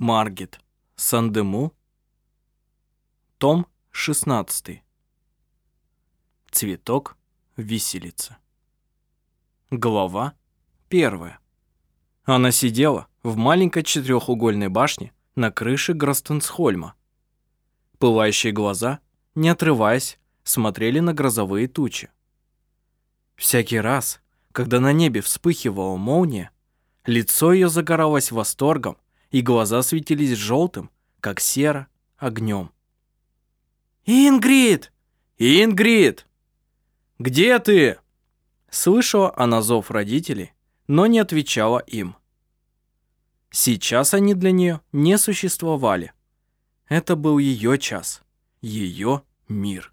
Маргет. Сандему. Том 16. Цветок виселица. Глава первая. Она сидела в маленькой четырехугольной башне на крыше Гростенсхольма. Пылающие глаза, не отрываясь, смотрели на грозовые тучи. Всякий раз, когда на небе вспыхивала молния, лицо ее загоралось восторгом, и глаза светились желтым, как сера, огнем. «Ингрид! Ингрид! Где ты?» Слышала она зов родителей, но не отвечала им. Сейчас они для нее не существовали. Это был ее час, ее мир.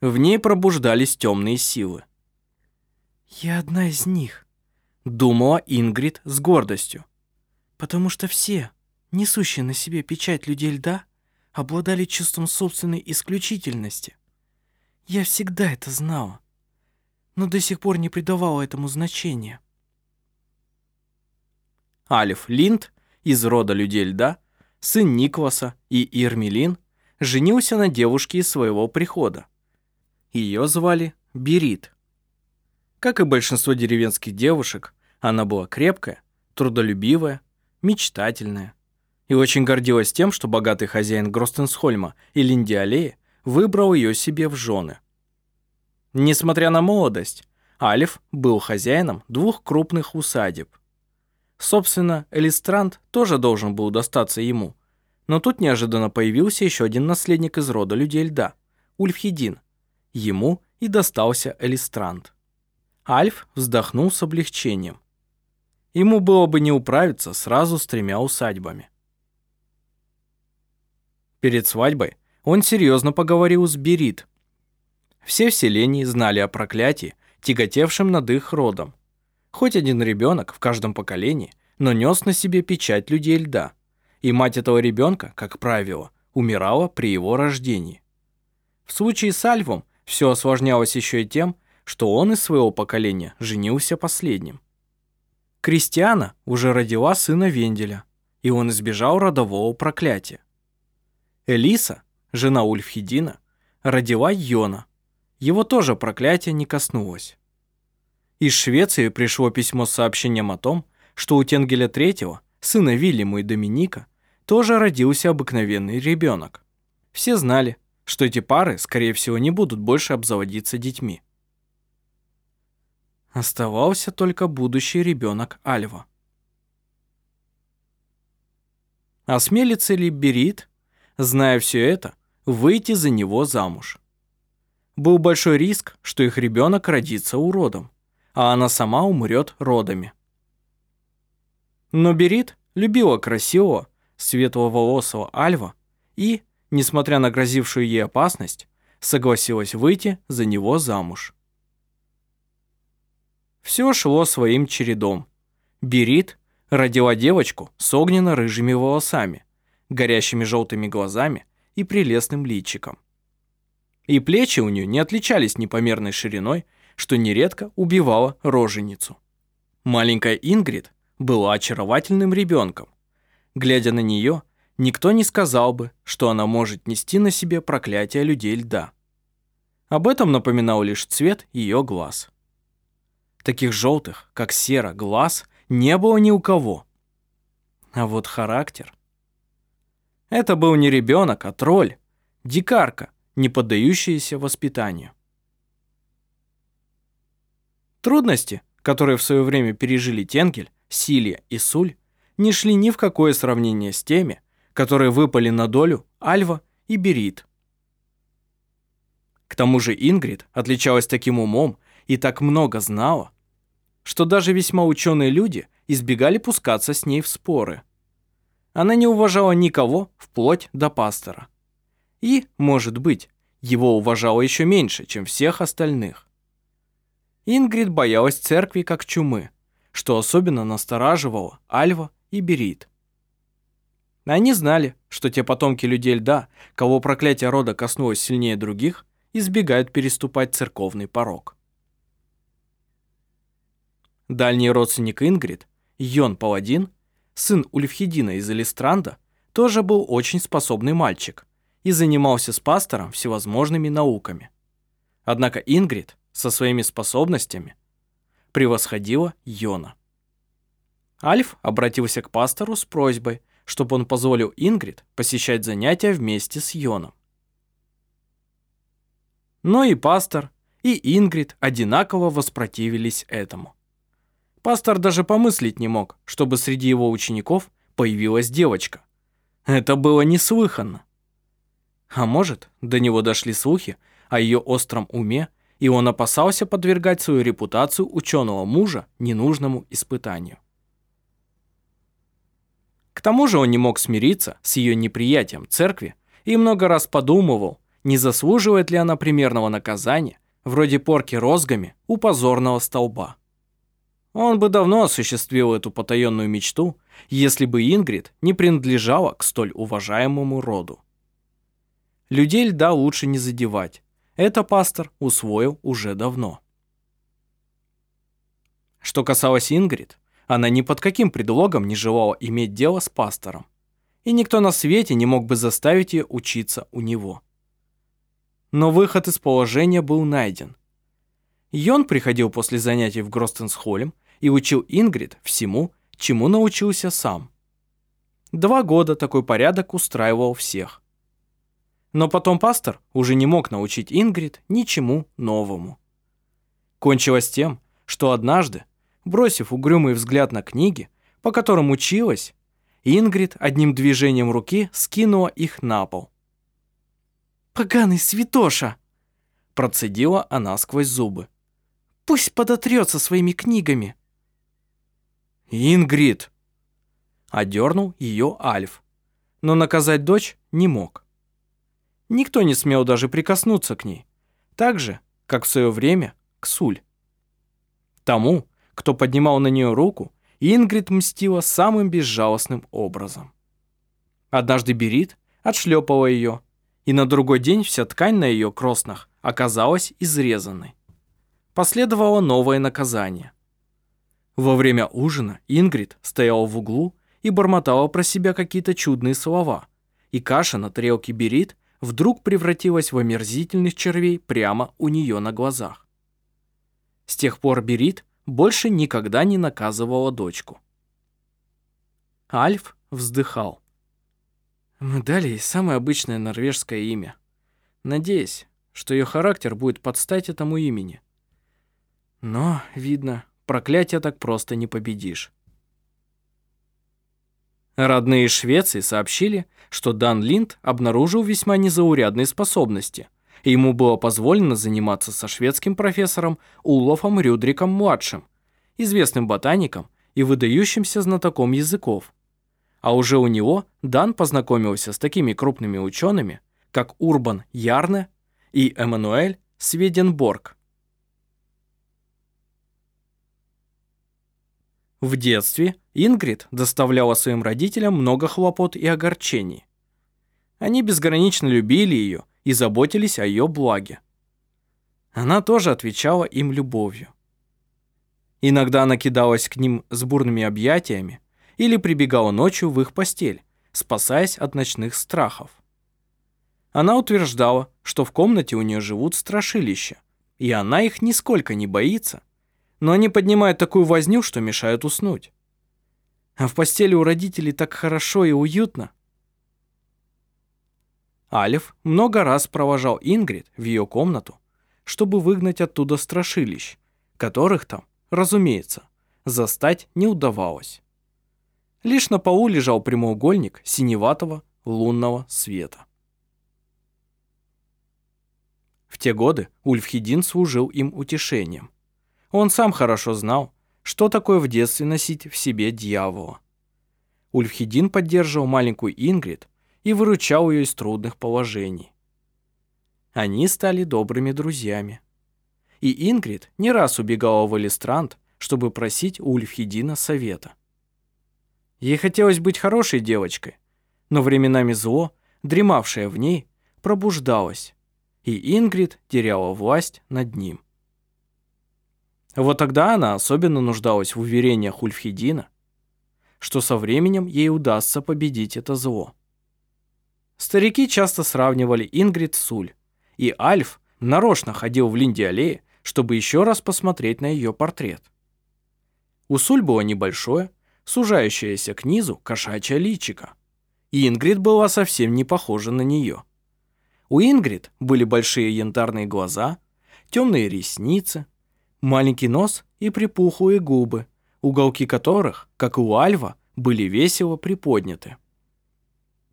В ней пробуждались темные силы. «Я одна из них», — думала Ингрид с гордостью. «Потому что все, несущие на себе печать людей льда, обладали чувством собственной исключительности. Я всегда это знала, но до сих пор не придавала этому значения». Алиф Линд из рода людей льда, сын Никваса и Ирмелин, женился на девушке из своего прихода. Ее звали Берит. Как и большинство деревенских девушек, она была крепкая, трудолюбивая, мечтательная и очень гордилась тем, что богатый хозяин Гростенсхольма и Линдиалеи выбрал ее себе в жены. Несмотря на молодость, Алиф был хозяином двух крупных усадеб. Собственно, Элистранд тоже должен был достаться ему, но тут неожиданно появился еще один наследник из рода людей льда, Ульфхедин. Ему и достался Элистранд. Альф вздохнул с облегчением. Ему было бы не управиться сразу с тремя усадьбами. Перед свадьбой он серьезно поговорил с Берит. Все в селении знали о проклятии, тяготевшем над их родом. Хоть один ребенок в каждом поколении, но нес на себе печать людей льда. И мать этого ребенка, как правило, умирала при его рождении. В случае с Альвом все осложнялось еще и тем, что он из своего поколения женился последним. Кристиана уже родила сына Венделя, и он избежал родового проклятия. Элиса, жена Ульфхедина, родила Йона. Его тоже проклятие не коснулось. Из Швеции пришло письмо с сообщением о том, что у Тенгеля III, сына Вильяма и Доминика, тоже родился обыкновенный ребенок. Все знали, что эти пары, скорее всего, не будут больше обзаводиться детьми. Оставался только будущий ребенок Альва. Осмелится ли Берит, зная все это, выйти за него замуж? Был большой риск, что их ребенок родится уродом, а она сама умрет родами. Но Берит любила красивого, светловолосого Альва и, несмотря на грозившую ей опасность, согласилась выйти за него замуж. Все шло своим чередом. Берит родила девочку с огненно-рыжими волосами, горящими желтыми глазами и прелестным личиком. И плечи у нее не отличались непомерной шириной, что нередко убивало роженицу. Маленькая Ингрид была очаровательным ребенком. Глядя на нее, никто не сказал бы, что она может нести на себе проклятие людей льда. Об этом напоминал лишь цвет ее глаз. Таких желтых, как сера, глаз не было ни у кого. А вот характер... Это был не ребенок, а тролль, дикарка, не поддающаяся воспитанию. Трудности, которые в свое время пережили Тенгель, Силия и Суль, не шли ни в какое сравнение с теми, которые выпали на долю Альва и Берит. К тому же Ингрид отличалась таким умом и так много знала, что даже весьма ученые люди избегали пускаться с ней в споры. Она не уважала никого, вплоть до пастора. И, может быть, его уважала еще меньше, чем всех остальных. Ингрид боялась церкви как чумы, что особенно настораживало Альва и Берит. Они знали, что те потомки людей льда, кого проклятие рода коснулось сильнее других, избегают переступать церковный порог. Дальний родственник Ингрид, Йон Паладин, сын Ульфхедина из Элистранда, тоже был очень способный мальчик и занимался с пастором всевозможными науками. Однако Ингрид со своими способностями превосходила Йона. Альф обратился к пастору с просьбой, чтобы он позволил Ингрид посещать занятия вместе с Йоном. Но и пастор, и Ингрид одинаково воспротивились этому. Пастор даже помыслить не мог, чтобы среди его учеников появилась девочка. Это было неслыханно. А может, до него дошли слухи о ее остром уме, и он опасался подвергать свою репутацию ученого мужа ненужному испытанию. К тому же он не мог смириться с ее неприятием церкви и много раз подумывал, не заслуживает ли она примерного наказания, вроде порки розгами у позорного столба. Он бы давно осуществил эту потаенную мечту, если бы Ингрид не принадлежала к столь уважаемому роду. Людей льда лучше не задевать. Это пастор усвоил уже давно. Что касалось Ингрид, она ни под каким предлогом не желала иметь дело с пастором, и никто на свете не мог бы заставить ее учиться у него. Но выход из положения был найден. Йон приходил после занятий в Гростенсхолем и учил Ингрид всему, чему научился сам. Два года такой порядок устраивал всех. Но потом пастор уже не мог научить Ингрид ничему новому. Кончилось тем, что однажды, бросив угрюмый взгляд на книги, по которым училась, Ингрид одним движением руки скинула их на пол. «Поганый святоша!» Процедила она сквозь зубы. «Пусть подотрется своими книгами!» «Ингрид!» Одернул ее Альф, но наказать дочь не мог. Никто не смел даже прикоснуться к ней, так же, как в свое время к Суль. Тому, кто поднимал на нее руку, Ингрид мстила самым безжалостным образом. Однажды Берит отшлепала ее, и на другой день вся ткань на ее кроснах оказалась изрезанной. Последовало новое наказание – во время ужина Ингрид стояла в углу и бормотала про себя какие-то чудные слова, и каша на тарелке Берит вдруг превратилась в омерзительных червей прямо у нее на глазах. С тех пор Берит больше никогда не наказывала дочку. Альф вздыхал. Мы дали ей самое обычное норвежское имя, надеясь, что ее характер будет под стать этому имени. Но, видно, проклятие так просто не победишь. Родные Швеции сообщили, что Дан Линд обнаружил весьма незаурядные способности, и ему было позволено заниматься со шведским профессором Улофом Рюдриком-младшим, известным ботаником и выдающимся знатоком языков. А уже у него Дан познакомился с такими крупными учеными, как Урбан Ярне и Эммануэль Сведенборг – В детстве Ингрид доставляла своим родителям много хлопот и огорчений. Они безгранично любили ее и заботились о ее благе. Она тоже отвечала им любовью. Иногда она кидалась к ним с бурными объятиями или прибегала ночью в их постель, спасаясь от ночных страхов. Она утверждала, что в комнате у нее живут страшилища, и она их нисколько не боится, но они поднимают такую возню, что мешают уснуть. А в постели у родителей так хорошо и уютно. Алиф много раз провожал Ингрид в ее комнату, чтобы выгнать оттуда страшилищ, которых там, разумеется, застать не удавалось. Лишь на полу лежал прямоугольник синеватого лунного света. В те годы Ульфхедин служил им утешением – он сам хорошо знал, что такое в детстве носить в себе дьявола. Ульфхедин поддерживал маленькую Ингрид и выручал ее из трудных положений. Они стали добрыми друзьями. И Ингрид не раз убегала в Элистранд, чтобы просить у Ульфхедина совета. Ей хотелось быть хорошей девочкой, но временами зло, дремавшее в ней, пробуждалось, и Ингрид теряла власть над ним. Вот тогда она особенно нуждалась в уверениях Ульфхедина, что со временем ей удастся победить это зло. Старики часто сравнивали Ингрид с Уль, и Альф нарочно ходил в Линди-аллее, чтобы еще раз посмотреть на ее портрет. У Суль было небольшое, сужающееся к низу кошачье личико, и Ингрид была совсем не похожа на нее. У Ингрид были большие янтарные глаза, темные ресницы, маленький нос и припухлые губы, уголки которых, как и у Альва, были весело приподняты.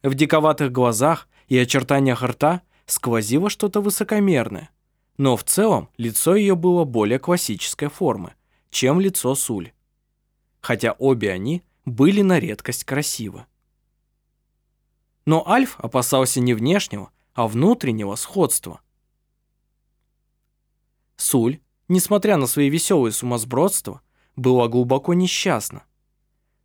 В диковатых глазах и очертаниях рта сквозило что-то высокомерное, но в целом лицо ее было более классической формы, чем лицо Суль. Хотя обе они были на редкость красивы. Но Альф опасался не внешнего, а внутреннего сходства. Суль, несмотря на свои веселые сумасбродства, была глубоко несчастна.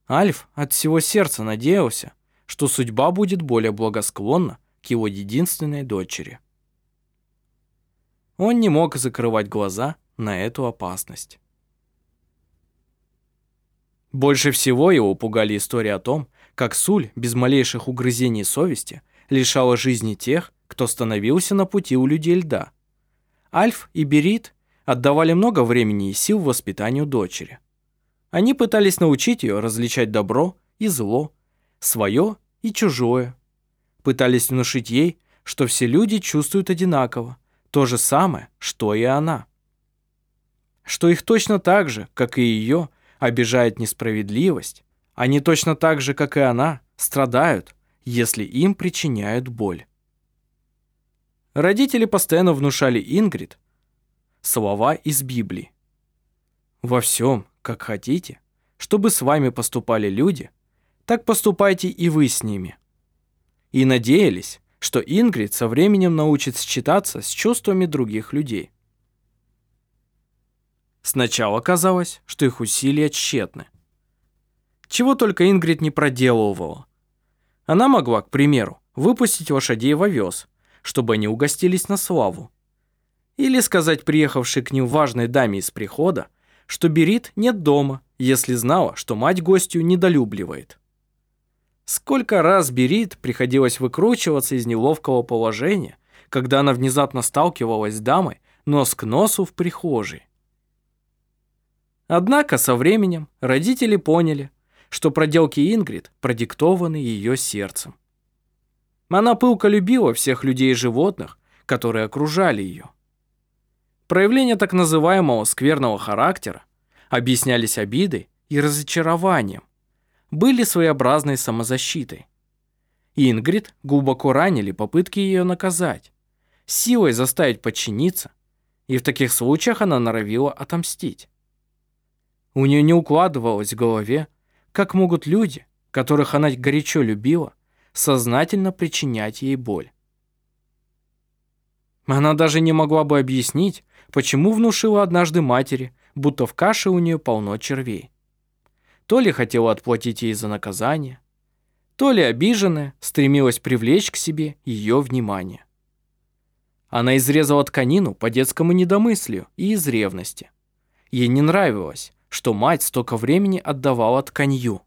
Альф от всего сердца надеялся, что судьба будет более благосклонна к его единственной дочери. Он не мог закрывать глаза на эту опасность. Больше всего его пугали истории о том, как Суль без малейших угрызений совести лишала жизни тех, кто становился на пути у людей льда. Альф и Берит отдавали много времени и сил воспитанию дочери. Они пытались научить ее различать добро и зло, свое и чужое. Пытались внушить ей, что все люди чувствуют одинаково, то же самое, что и она. Что их точно так же, как и ее, обижает несправедливость, они точно так же, как и она, страдают, если им причиняют боль. Родители постоянно внушали Ингрид слова из Библии. Во всем, как хотите, чтобы с вами поступали люди, так поступайте и вы с ними. И надеялись, что Ингрид со временем научит считаться с чувствами других людей. Сначала казалось, что их усилия тщетны. Чего только Ингрид не проделывала. Она могла, к примеру, выпустить лошадей в овес, чтобы они угостились на славу. Или сказать приехавшей к ним важной даме из прихода, что Берит нет дома, если знала, что мать гостью недолюбливает. Сколько раз Берит приходилось выкручиваться из неловкого положения, когда она внезапно сталкивалась с дамой нос к носу в прихожей. Однако со временем родители поняли, что проделки Ингрид продиктованы ее сердцем. Она пылко любила всех людей и животных, которые окружали ее. Проявления так называемого скверного характера объяснялись обидой и разочарованием, были своеобразной самозащитой. Ингрид глубоко ранили попытки ее наказать, силой заставить подчиниться, и в таких случаях она норовила отомстить. У нее не укладывалось в голове, как могут люди, которых она горячо любила, сознательно причинять ей боль. Она даже не могла бы объяснить, почему внушила однажды матери, будто в каше у нее полно червей. То ли хотела отплатить ей за наказание, то ли обиженная стремилась привлечь к себе ее внимание. Она изрезала тканину по детскому недомыслию и из ревности. Ей не нравилось, что мать столько времени отдавала тканью.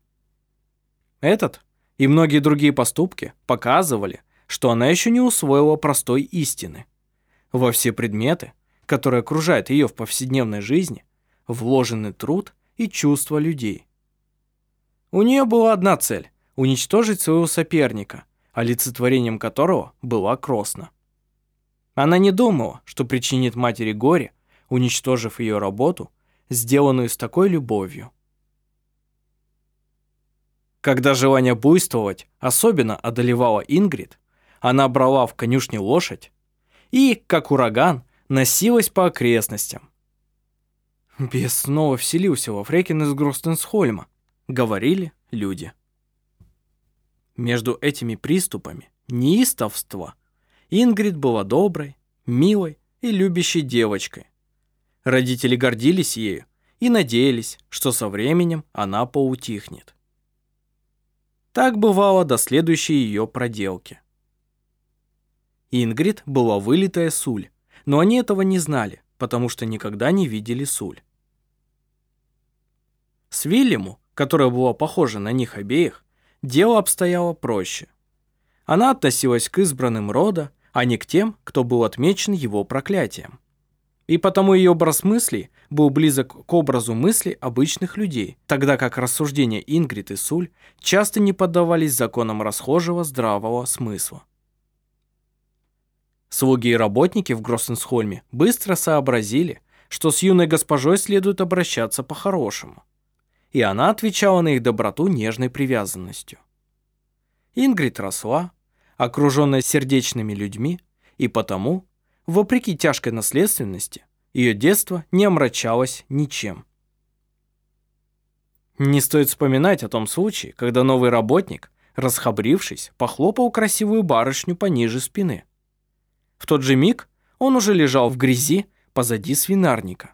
Этот и многие другие поступки показывали, что она еще не усвоила простой истины. Во все предметы – которые окружают ее в повседневной жизни, вложенный труд и чувства людей. У нее была одна цель – уничтожить своего соперника, олицетворением которого была Кросна. Она не думала, что причинит матери горе, уничтожив ее работу, сделанную с такой любовью. Когда желание буйствовать особенно одолевало Ингрид, она брала в конюшне лошадь и, как ураган, носилась по окрестностям. Бес снова вселился во Фрекин из Гростенсхольма, говорили люди. Между этими приступами неистовства Ингрид была доброй, милой и любящей девочкой. Родители гордились ею и надеялись, что со временем она поутихнет. Так бывало до следующей ее проделки. Ингрид была вылитая Суль, но они этого не знали, потому что никогда не видели Суль. С Вильяму, которая была похожа на них обеих, дело обстояло проще. Она относилась к избранным рода, а не к тем, кто был отмечен его проклятием. И потому ее образ мыслей был близок к образу мыслей обычных людей, тогда как рассуждения Ингрид и Суль часто не поддавались законам расхожего здравого смысла. Слуги и работники в Гроссенсхольме быстро сообразили, что с юной госпожой следует обращаться по-хорошему. И она отвечала на их доброту нежной привязанностью. Ингрид росла, окруженная сердечными людьми, и потому, вопреки тяжкой наследственности, ее детство не омрачалось ничем. Не стоит вспоминать о том случае, когда новый работник, расхабрившись, похлопал красивую барышню пониже спины – в тот же миг он уже лежал в грязи позади свинарника.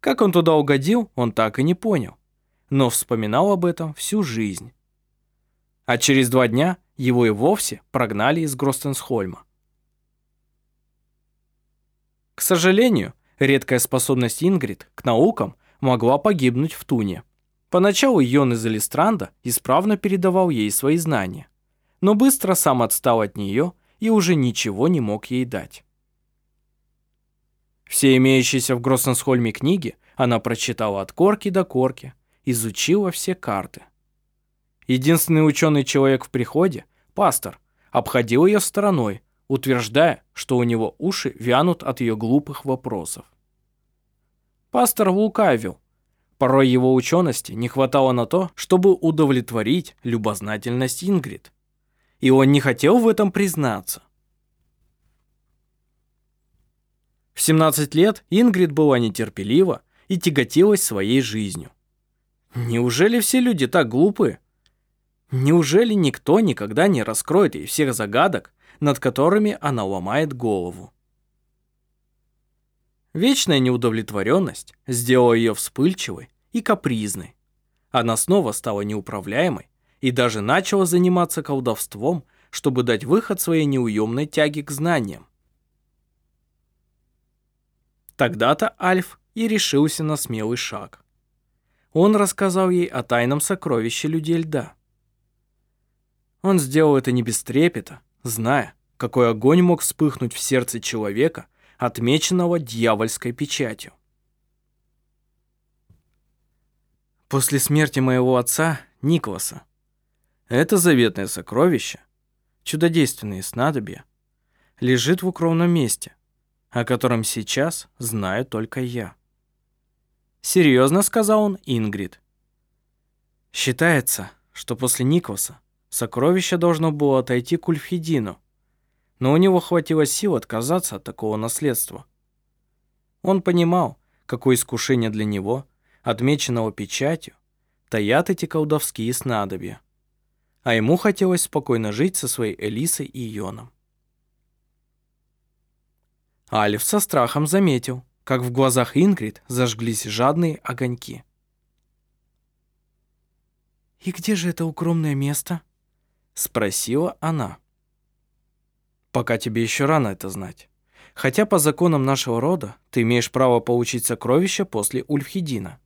Как он туда угодил, он так и не понял, но вспоминал об этом всю жизнь. А через два дня его и вовсе прогнали из Гростенсхольма. К сожалению, редкая способность Ингрид к наукам могла погибнуть в Туне. Поначалу Йон из Элистранда исправно передавал ей свои знания, но быстро сам отстал от нее и уже ничего не мог ей дать. Все имеющиеся в Гроссенсхольме книги она прочитала от корки до корки, изучила все карты. Единственный ученый человек в приходе, пастор, обходил ее стороной, утверждая, что у него уши вянут от ее глупых вопросов. Пастор лукавил. Порой его учености не хватало на то, чтобы удовлетворить любознательность Ингрид и он не хотел в этом признаться. В 17 лет Ингрид была нетерпелива и тяготилась своей жизнью. Неужели все люди так глупы? Неужели никто никогда не раскроет ей всех загадок, над которыми она ломает голову? Вечная неудовлетворенность сделала ее вспыльчивой и капризной. Она снова стала неуправляемой и даже начала заниматься колдовством, чтобы дать выход своей неуемной тяге к знаниям. Тогда-то Альф и решился на смелый шаг. Он рассказал ей о тайном сокровище людей льда. Он сделал это не без трепета, зная, какой огонь мог вспыхнуть в сердце человека, отмеченного дьявольской печатью. После смерти моего отца, Никласа, это заветное сокровище, чудодейственные снадобья, лежит в укромном месте, о котором сейчас знаю только я. Серьезно сказал он Ингрид. Считается, что после Никоса сокровище должно было отойти к Ульфхедину, но у него хватило сил отказаться от такого наследства. Он понимал, какое искушение для него, отмеченного печатью, таят эти колдовские снадобья а ему хотелось спокойно жить со своей Элисой и Йоном. Альф со страхом заметил, как в глазах Ингрид зажглись жадные огоньки. «И где же это укромное место?» — спросила она. «Пока тебе еще рано это знать. Хотя по законам нашего рода ты имеешь право получить сокровища после Ульфхедина.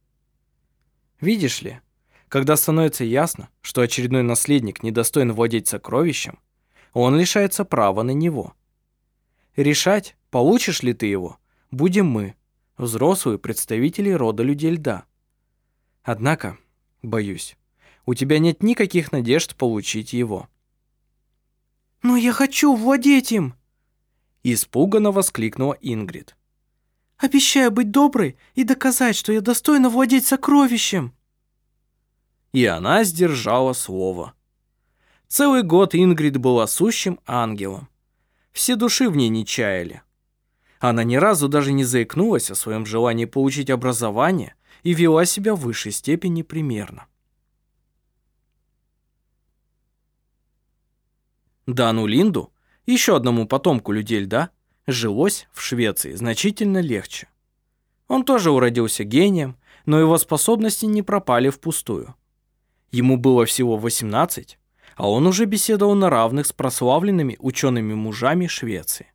Видишь ли, когда становится ясно, что очередной наследник недостоин владеть сокровищем, он лишается права на него. Решать, получишь ли ты его, будем мы, взрослые представители рода людей льда. Однако, боюсь, у тебя нет никаких надежд получить его. «Но я хочу владеть им!» Испуганно воскликнула Ингрид. «Обещаю быть доброй и доказать, что я достойна владеть сокровищем!» И она сдержала слово. Целый год Ингрид была сущим ангелом. Все души в ней не чаяли. Она ни разу даже не заикнулась о своем желании получить образование и вела себя в высшей степени примерно. Дану Линду, еще одному потомку людей льда, жилось в Швеции значительно легче. Он тоже уродился гением, но его способности не пропали впустую. Ему было всего 18, а он уже беседовал на равных с прославленными учеными мужами Швеции.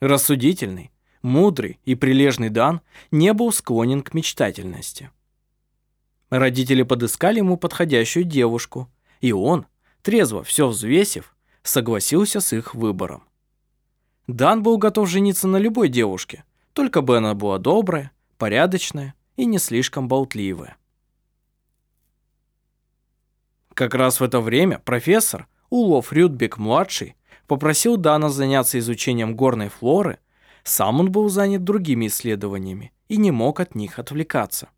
Рассудительный, мудрый и прилежный Дан не был склонен к мечтательности. Родители подыскали ему подходящую девушку, и он, трезво все взвесив, согласился с их выбором. Дан был готов жениться на любой девушке, только бы она была добрая, порядочная и не слишком болтливая. Как раз в это время профессор Улов Рюдбек-младший попросил Дана заняться изучением горной флоры, сам он был занят другими исследованиями и не мог от них отвлекаться.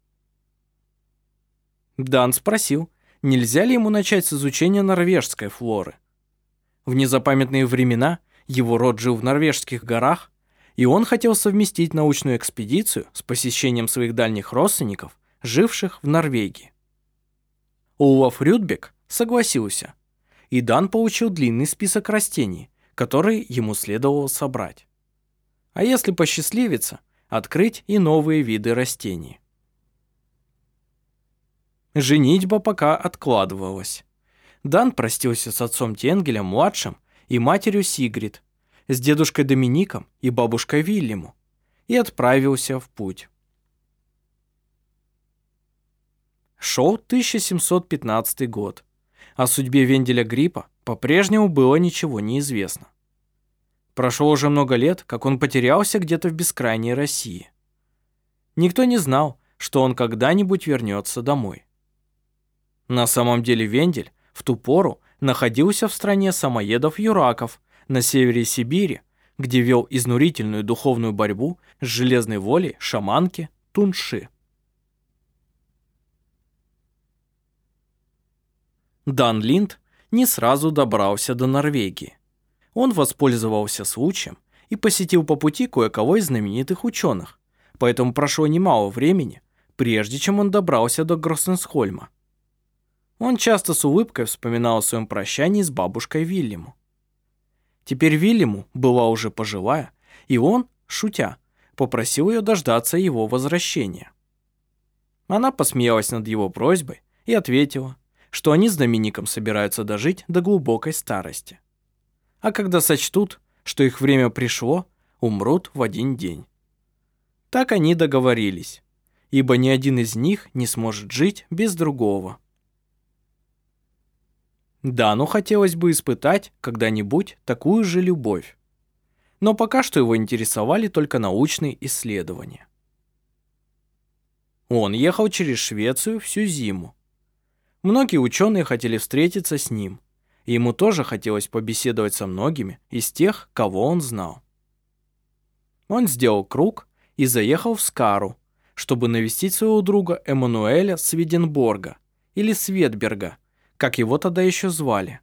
Дан спросил, нельзя ли ему начать с изучения норвежской флоры. В незапамятные времена его род жил в норвежских горах, и он хотел совместить научную экспедицию с посещением своих дальних родственников, живших в Норвегии. Улов Рюдбек согласился, и Дан получил длинный список растений, которые ему следовало собрать. А если посчастливится, открыть и новые виды растений. Женитьба пока откладывалась. Дан простился с отцом Тенгелем-младшим и матерью Сигрид, с дедушкой Домиником и бабушкой Вильяму и отправился в путь. Шел 1715 год. О судьбе Венделя Гриппа по-прежнему было ничего не известно. Прошло уже много лет, как он потерялся где-то в бескрайней России. Никто не знал, что он когда-нибудь вернется домой. На самом деле Вендель в ту пору находился в стране самоедов-юраков на севере Сибири, где вел изнурительную духовную борьбу с железной волей шаманки Тунши. Дан Линд не сразу добрался до Норвегии. Он воспользовался случаем и посетил по пути кое-кого из знаменитых ученых, поэтому прошло немало времени, прежде чем он добрался до Гроссенсхольма. Он часто с улыбкой вспоминал о своем прощании с бабушкой Вильяму. Теперь Вильяму была уже пожилая, и он, шутя, попросил ее дождаться его возвращения. Она посмеялась над его просьбой и ответила, что они с Домиником собираются дожить до глубокой старости. А когда сочтут, что их время пришло, умрут в один день. Так они договорились, ибо ни один из них не сможет жить без другого. Да, но хотелось бы испытать когда-нибудь такую же любовь. Но пока что его интересовали только научные исследования. Он ехал через Швецию всю зиму. Многие ученые хотели встретиться с ним, и ему тоже хотелось побеседовать со многими из тех, кого он знал. Он сделал круг и заехал в Скару, чтобы навестить своего друга Эммануэля Сведенборга или Светберга, как его тогда еще звали.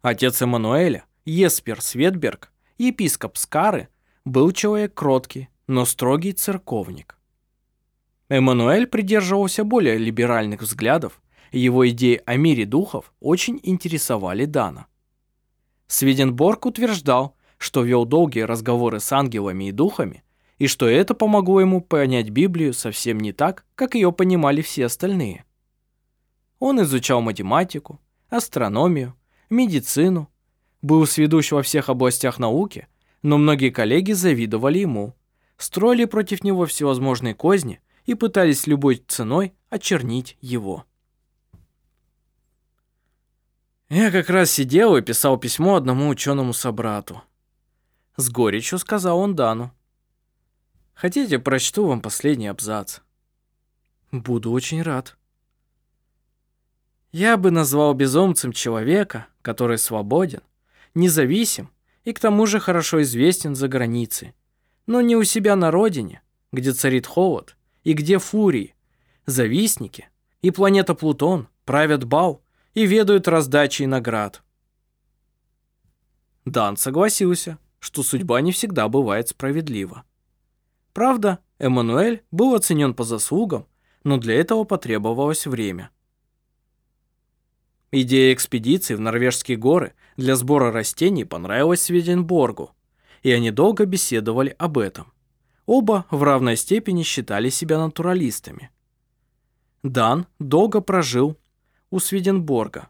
Отец Эммануэля, Еспер Светберг, епископ Скары, был человек кроткий, но строгий церковник. Эммануэль придерживался более либеральных взглядов, его идеи о мире духов очень интересовали Дана. Сведенборг утверждал, что вел долгие разговоры с ангелами и духами, и что это помогло ему понять Библию совсем не так, как ее понимали все остальные – он изучал математику, астрономию, медицину, был сведущ во всех областях науки, но многие коллеги завидовали ему, строили против него всевозможные козни и пытались любой ценой очернить его. Я как раз сидел и писал письмо одному ученому собрату. С горечью сказал он Дану. Хотите, прочту вам последний абзац? Буду очень рад. Я бы назвал безумцем человека, который свободен, независим и к тому же хорошо известен за границей, но не у себя на родине, где царит холод и где фурии, завистники и планета Плутон правят бал и ведают раздачей наград. Дан согласился, что судьба не всегда бывает справедлива. Правда, Эммануэль был оценен по заслугам, но для этого потребовалось время. Идея экспедиции в норвежские горы для сбора растений понравилась Сведенборгу, и они долго беседовали об этом. Оба в равной степени считали себя натуралистами. Дан долго прожил у Сведенборга.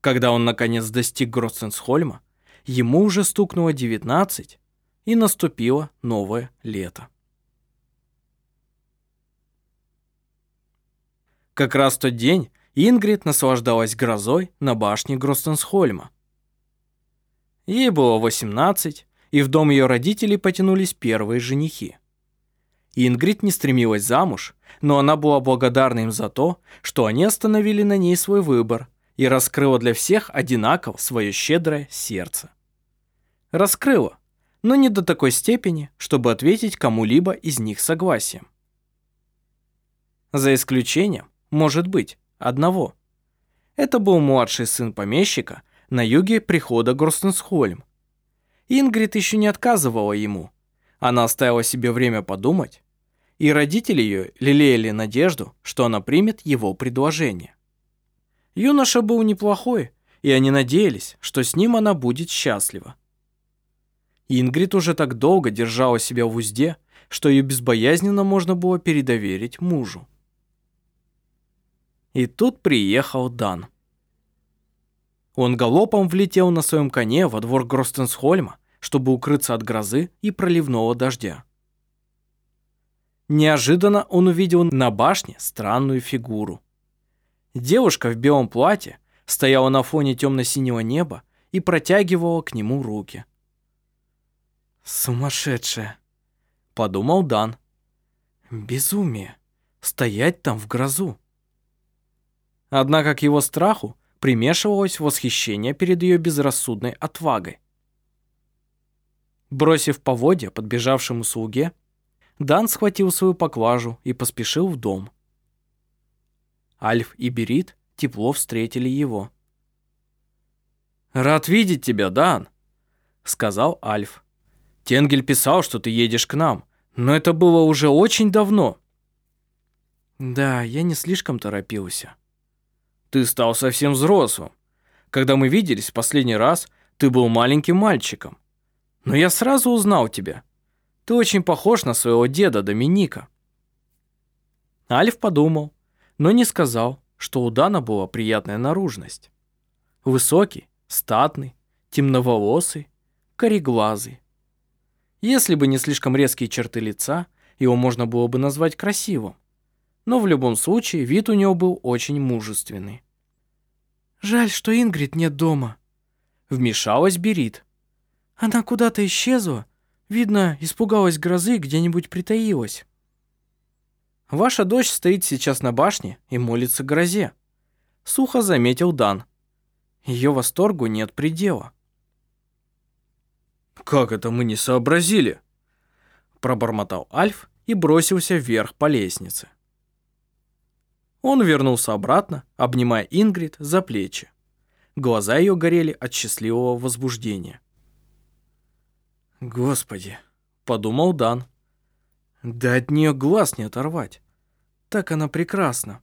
Когда он наконец достиг Гроссенсхольма, ему уже стукнуло 19, и наступило новое лето. Как раз тот день Ингрид наслаждалась грозой на башне Гростенсхольма. Ей было 18, и в дом ее родителей потянулись первые женихи. Ингрид не стремилась замуж, но она была благодарна им за то, что они остановили на ней свой выбор и раскрыла для всех одинаково свое щедрое сердце. Раскрыла, но не до такой степени, чтобы ответить кому-либо из них согласием. За исключением, может быть, одного. Это был младший сын помещика на юге прихода Гростенсхольм. Ингрид еще не отказывала ему. Она оставила себе время подумать, и родители ее лелеяли надежду, что она примет его предложение. Юноша был неплохой, и они надеялись, что с ним она будет счастлива. Ингрид уже так долго держала себя в узде, что ее безбоязненно можно было передоверить мужу. И тут приехал Дан. Он галопом влетел на своем коне во двор Гростенсхольма, чтобы укрыться от грозы и проливного дождя. Неожиданно он увидел на башне странную фигуру. Девушка в белом платье стояла на фоне темно-синего неба и протягивала к нему руки. «Сумасшедшая!» – подумал Дан. «Безумие! Стоять там в грозу!» Однако к его страху примешивалось восхищение перед ее безрассудной отвагой. Бросив поводья подбежавшему слуге, Дан схватил свою поклажу и поспешил в дом. Альф и Берит тепло встретили его. «Рад видеть тебя, Дан», — сказал Альф. «Тенгель писал, что ты едешь к нам, но это было уже очень давно». «Да, я не слишком торопился». «Ты стал совсем взрослым. Когда мы виделись в последний раз, ты был маленьким мальчиком. Но я сразу узнал тебя. Ты очень похож на своего деда Доминика». Альф подумал, но не сказал, что у Дана была приятная наружность. Высокий, статный, темноволосый, кореглазый. Если бы не слишком резкие черты лица, его можно было бы назвать красивым. Но в любом случае вид у него был очень мужественный. «Жаль, что Ингрид нет дома», — вмешалась Берит. «Она куда-то исчезла. Видно, испугалась грозы где-нибудь притаилась». «Ваша дочь стоит сейчас на башне и молится грозе», — сухо заметил Дан. Ее восторгу нет предела. «Как это мы не сообразили?» Пробормотал Альф и бросился вверх по лестнице. Он вернулся обратно, обнимая Ингрид за плечи. Глаза ее горели от счастливого возбуждения. «Господи!» — подумал Дан. «Да от нее глаз не оторвать. Так она прекрасна».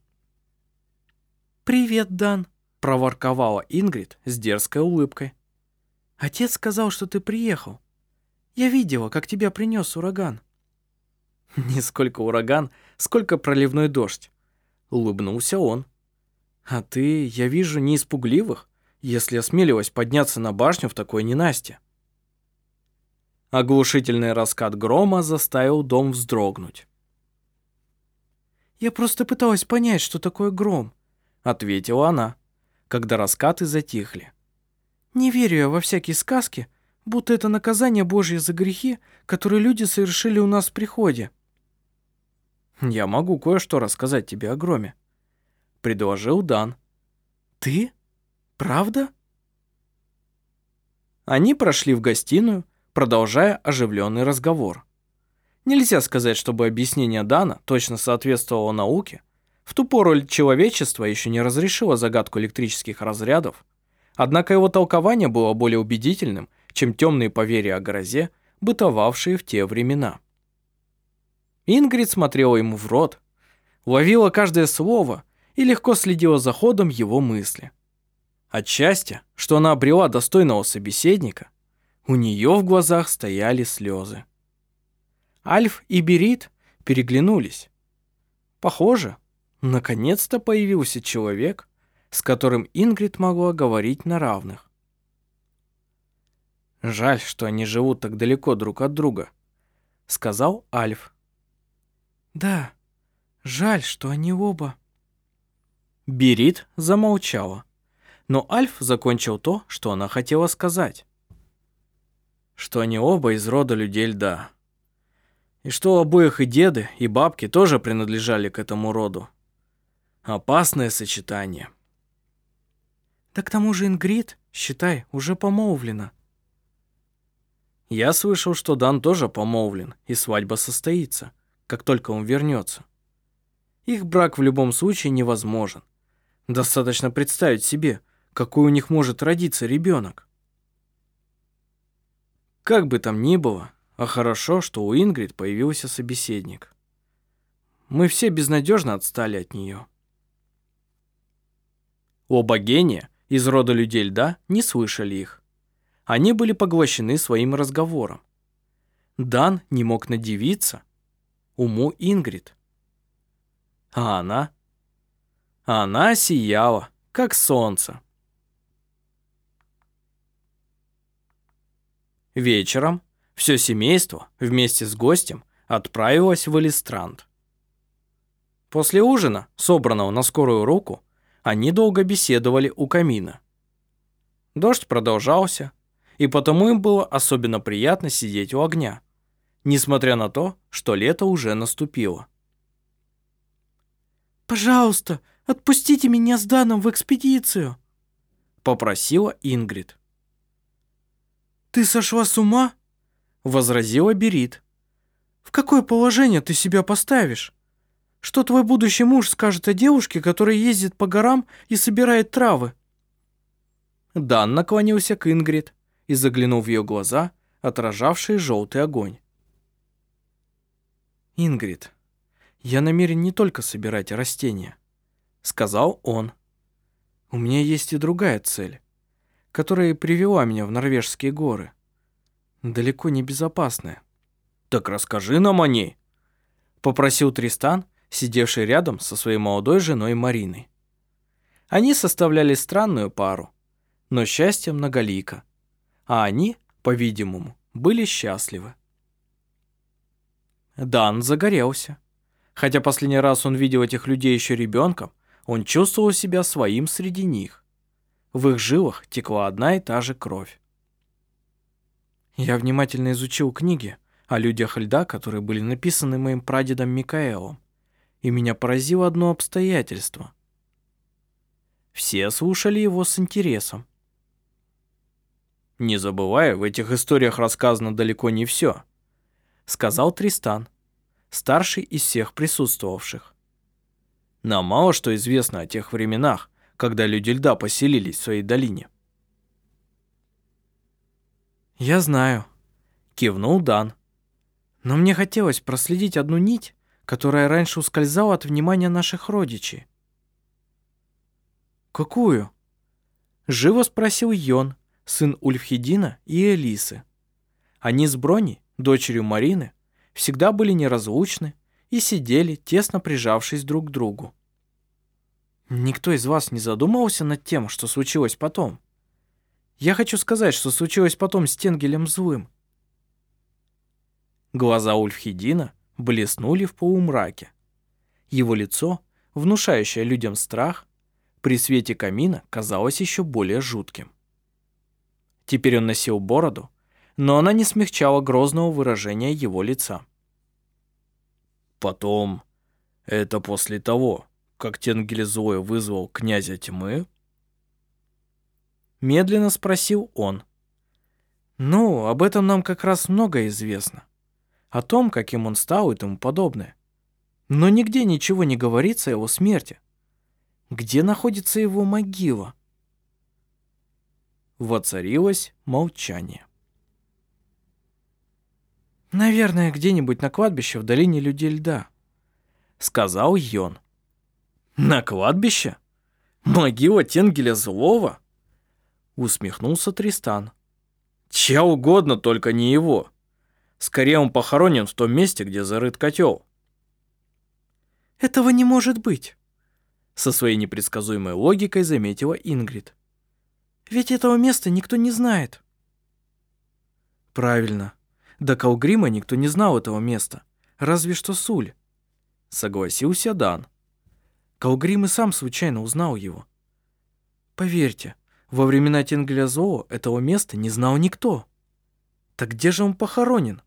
«Привет, Дан!» — проворковала Ингрид с дерзкой улыбкой. Отец сказал, что ты приехал. Я видела, как тебя принес ураган. Не сколько ураган, сколько проливной дождь. Улыбнулся он. А ты, я вижу, не испугливых, если осмелилась подняться на башню в такой ненастье. Оглушительный раскат грома заставил дом вздрогнуть. «Я просто пыталась понять, что такое гром», — ответила она, когда раскаты затихли. Не верю я во всякие сказки, будто это наказание Божье за грехи, которые люди совершили у нас в приходе. Я могу кое-что рассказать тебе о громе, предложил Дан. Ты? Правда? Они прошли в гостиную, продолжая оживленный разговор. Нельзя сказать, чтобы объяснение Дана точно соответствовало науке. В ту пору человечество еще не разрешило загадку электрических разрядов, Однако его толкование было более убедительным, чем темные поверья о грозе, бытовавшие в те времена. Ингрид смотрела ему в рот, ловила каждое слово и легко следила за ходом его мысли. От счастья, что она обрела достойного собеседника, у нее в глазах стояли слезы. Альф и Берит переглянулись. Похоже, наконец-то появился человек, с которым Ингрид могла говорить на равных. «Жаль, что они живут так далеко друг от друга», — сказал Альф. «Да, жаль, что они оба...» Берит замолчала, но Альф закончил то, что она хотела сказать. Что они оба из рода людей льда. И что обоих и деды, и бабки тоже принадлежали к этому роду. Опасное сочетание. Да к тому же Ингрид, считай, уже помолвлена. Я слышал, что Дан тоже помолвлен, и свадьба состоится, как только он вернется. Их брак в любом случае невозможен. Достаточно представить себе, какой у них может родиться ребенок. Как бы там ни было, а хорошо, что у Ингрид появился собеседник. Мы все безнадежно отстали от нее. Оба гения из рода людей льда не слышали их. Они были поглощены своим разговором. Дан не мог надевиться уму Ингрид. А она? Она сияла, как солнце. Вечером все семейство вместе с гостем отправилось в Элистранд. После ужина, собранного на скорую руку, они долго беседовали у камина. Дождь продолжался, и потому им было особенно приятно сидеть у огня, несмотря на то, что лето уже наступило. «Пожалуйста, отпустите меня с Даном в экспедицию», — попросила Ингрид. «Ты сошла с ума?» возразила Берит. «В какое положение ты себя поставишь? Что твой будущий муж скажет о девушке, которая ездит по горам и собирает травы?» Дан наклонился к Ингрид и заглянул в ее глаза, отражавшие желтый огонь. «Ингрид, я намерен не только собирать растения», — сказал он. «У меня есть и другая цель, которая привела меня в норвежские горы далеко не безопасная. «Так расскажи нам о ней», — попросил Тристан, сидевший рядом со своей молодой женой Мариной. Они составляли странную пару, но счастье многолико, а они, по-видимому, были счастливы. Дан загорелся. Хотя последний раз он видел этих людей еще ребенком, он чувствовал себя своим среди них. В их жилах текла одна и та же кровь. Я внимательно изучил книги о людях льда, которые были написаны моим прадедом Микаэлом, и меня поразило одно обстоятельство. Все слушали его с интересом. «Не забывай, в этих историях рассказано далеко не все», — сказал Тристан, старший из всех присутствовавших. «Нам мало что известно о тех временах, когда люди льда поселились в своей долине». «Я знаю», — кивнул Дан. «Но мне хотелось проследить одну нить, которая раньше ускользала от внимания наших родичей». «Какую?» — живо спросил Йон, сын Ульфхедина и Элисы. Они с Брони, дочерью Марины, всегда были неразлучны и сидели, тесно прижавшись друг к другу. Никто из вас не задумывался над тем, что случилось потом? Я хочу сказать, что случилось потом с Тенгелем Злым. Глаза Ульфхедина блеснули в полумраке. Его лицо, внушающее людям страх, при свете камина казалось еще более жутким. Теперь он носил бороду, но она не смягчала грозного выражения его лица. Потом, это после того, как Тенгель Злой вызвал князя тьмы, Медленно спросил он. «Ну, об этом нам как раз много известно. О том, каким он стал и тому подобное. Но нигде ничего не говорится о его смерти. Где находится его могила?» Воцарилось молчание. «Наверное, где-нибудь на кладбище в долине людей льда», — сказал Йон. «На кладбище? Могила Тенгеля Злого?» Усмехнулся Тристан. «Чья угодно, только не его. Скорее он похоронен в том месте, где зарыт котел». «Этого не может быть», — со своей непредсказуемой логикой заметила Ингрид. «Ведь этого места никто не знает». «Правильно. До Калгрима никто не знал этого места, разве что Суль. Согласился Дан. Калгрим и сам случайно узнал его. Поверьте, во времена Тенгеля Зоо этого места не знал никто. Так где же он похоронен?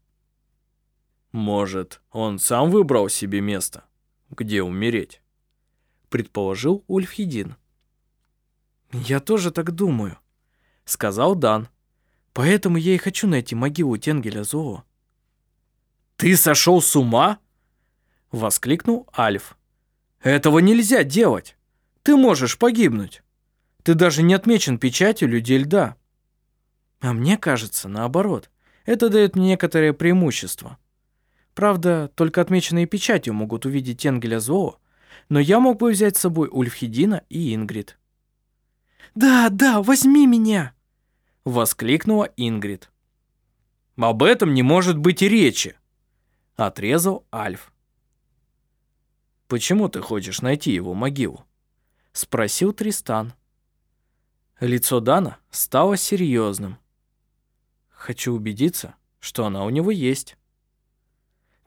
Может, он сам выбрал себе место, где умереть? Предположил Ульфхедин. Я тоже так думаю, сказал Дан. Поэтому я и хочу найти могилу Тенгеля Зоо. «Ты сошел с ума?» — воскликнул Альф. «Этого нельзя делать. Ты можешь погибнуть. Ты даже не отмечен печатью людей льда». А мне кажется, наоборот. Это дает мне некоторое преимущество. Правда, только отмеченные печатью могут увидеть Тенгеля Зоо, но я мог бы взять с собой Ульфхедина и Ингрид. «Да, да, возьми меня!» — воскликнула Ингрид. «Об этом не может быть и речи!» — отрезал Альф. «Почему ты хочешь найти его могилу?» — спросил Тристан. Лицо Дана стало серьезным. «Хочу убедиться, что она у него есть».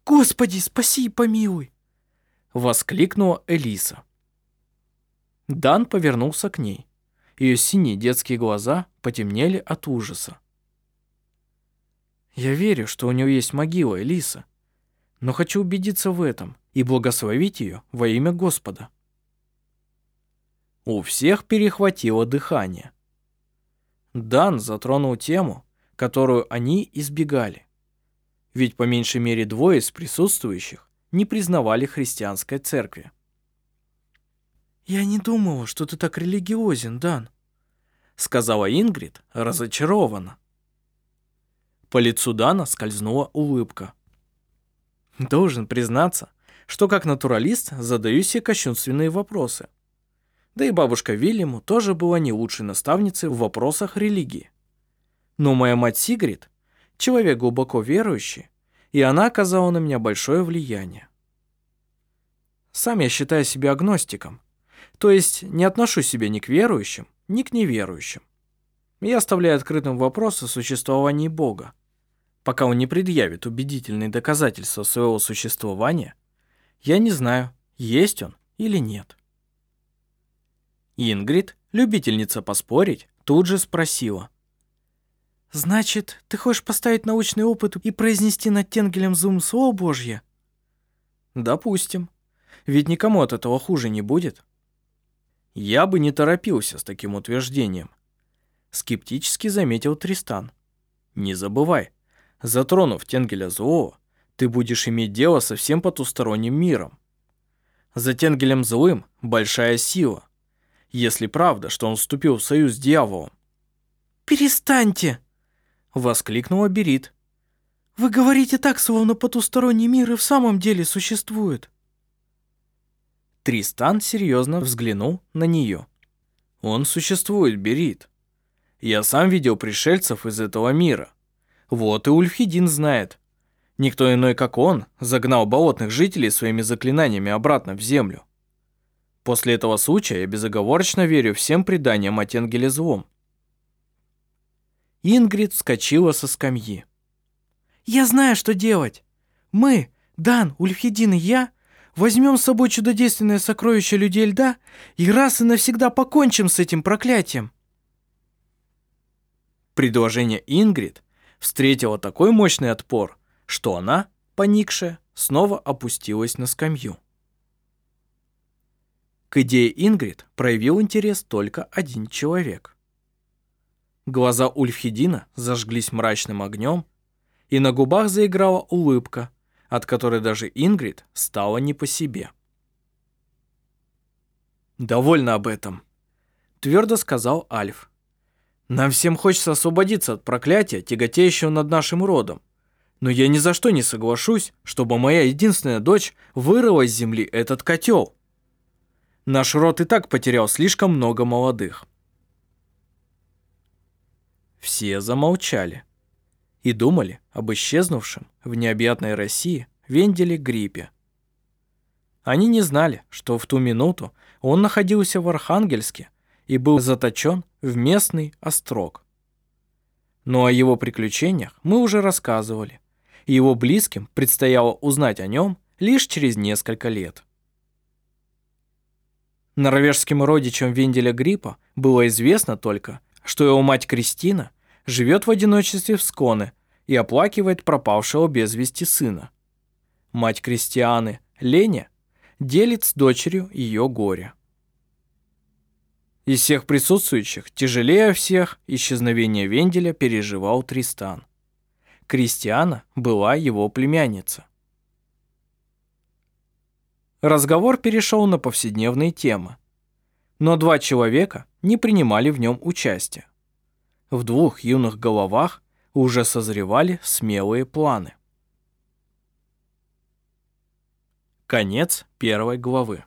«Господи, спаси и помилуй!» — воскликнула Элиса. Дан повернулся к ней. Ее синие детские глаза потемнели от ужаса. «Я верю, что у нее есть могила, Элиса, но хочу убедиться в этом и благословить ее во имя Господа». У всех перехватило дыхание. Дан затронул тему, которую они избегали. Ведь по меньшей мере двое из присутствующих не признавали христианской церкви. «Я не думала, что ты так религиозен, Дан», — сказала Ингрид разочарованно. По лицу Дана скользнула улыбка. «Должен признаться, что как натуралист задаю себе кощунственные вопросы. Да и бабушка Вильяму тоже была не лучшей наставницей в вопросах религии. Но моя мать Сигрид — человек глубоко верующий, и она оказала на меня большое влияние. Сам я считаю себя агностиком, то есть не отношу себя ни к верующим, ни к неверующим. Я оставляю открытым вопрос о существовании Бога. Пока он не предъявит убедительные доказательства своего существования, я не знаю, есть он или нет. Ингрид, любительница поспорить, тут же спросила. «Значит, ты хочешь поставить научный опыт и произнести над Тенгелем Зум Слово Божье?» «Допустим. Ведь никому от этого хуже не будет». Я бы не торопился с таким утверждением. Скептически заметил Тристан. Не забывай, затронув Тенгеля злого, ты будешь иметь дело со всем потусторонним миром. За Тенгелем злым большая сила. Если правда, что он вступил в союз с дьяволом. «Перестаньте!» — воскликнула Берит. «Вы говорите так, словно потусторонний мир и в самом деле существует». Тристан серьезно взглянул на нее. «Он существует, Берит. Я сам видел пришельцев из этого мира. Вот и Ульфхедин знает. Никто иной, как он, загнал болотных жителей своими заклинаниями обратно в землю. После этого случая я безоговорочно верю всем преданиям о Тенгеле злом». Ингрид вскочила со скамьи. «Я знаю, что делать. Мы, Дан, Ульфхедин и я — Возьмем с собой чудодейственное сокровище людей льда и раз и навсегда покончим с этим проклятием. Предложение Ингрид встретило такой мощный отпор, что она, поникшая, снова опустилась на скамью. К идее Ингрид проявил интерес только один человек. Глаза Ульфхедина зажглись мрачным огнем, и на губах заиграла улыбка, от которой даже Ингрид стала не по себе. «Довольно об этом», — твердо сказал Альф. Нам всем хочется освободиться от проклятия, тяготеющего над нашим родом. Но я ни за что не соглашусь, чтобы моя единственная дочь вырыла из земли этот котел. Наш род и так потерял слишком много молодых. Все замолчали и думали об исчезнувшем в необъятной России Венделе Гриппе. Они не знали, что в ту минуту он находился в Архангельске и был заточен в местный острог. Но о его приключениях мы уже рассказывали, и его близким предстояло узнать о нем лишь через несколько лет. Норвежским родичам Венделя Гриппа было известно только, что его мать Кристина живет в одиночестве в Сконе и оплакивает пропавшего без вести сына. Мать Кристианы, Леня, делит с дочерью ее горе. Из всех присутствующих тяжелее всех исчезновение Венделя переживал Тристан. Кристиана была его племянница. Разговор перешел на повседневные темы, но два человека не принимали в нем участия. В двух юных головах уже созревали смелые планы. Конец первой главы.